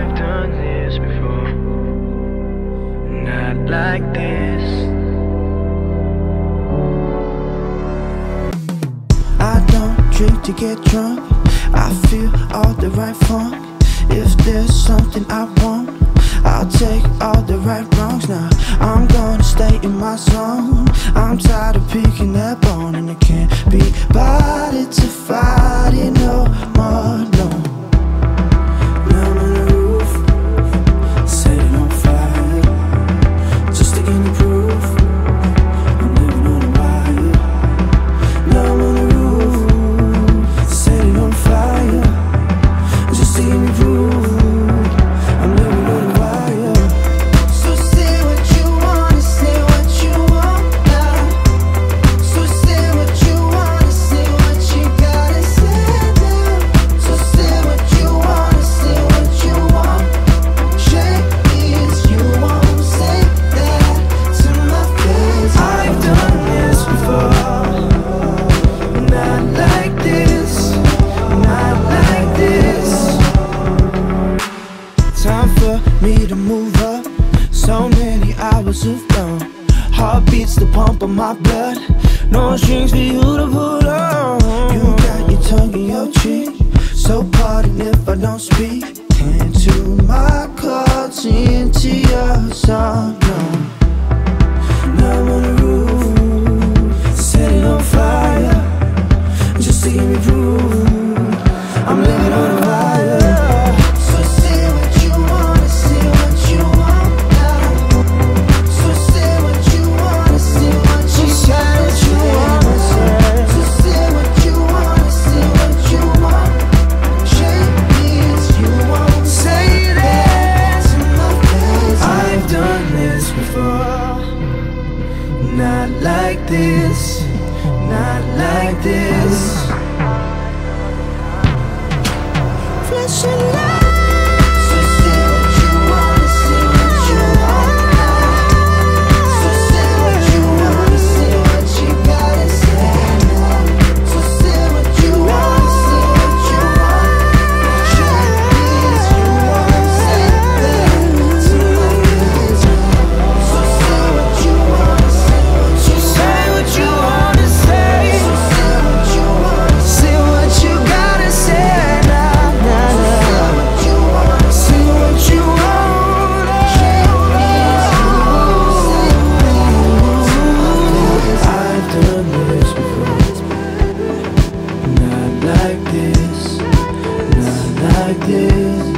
I've done this before. Not like this. I don't drink to get drunk. I feel all the right funk. If there's something I want, I'll take all the right wrongs now. I'm gonna stay in my zone. I'm tired of picking that bone and I can't for me to move up. So many hours of gone. Heartbeats the pump of my blood. No strings for you to pull on. You got your tongue in your cheek. So pardon if I don't speak. Into my cards into your song. like this, not like this. Flashing light. like this.